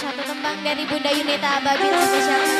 satu tembang dari Bunda Yunita Babil spesial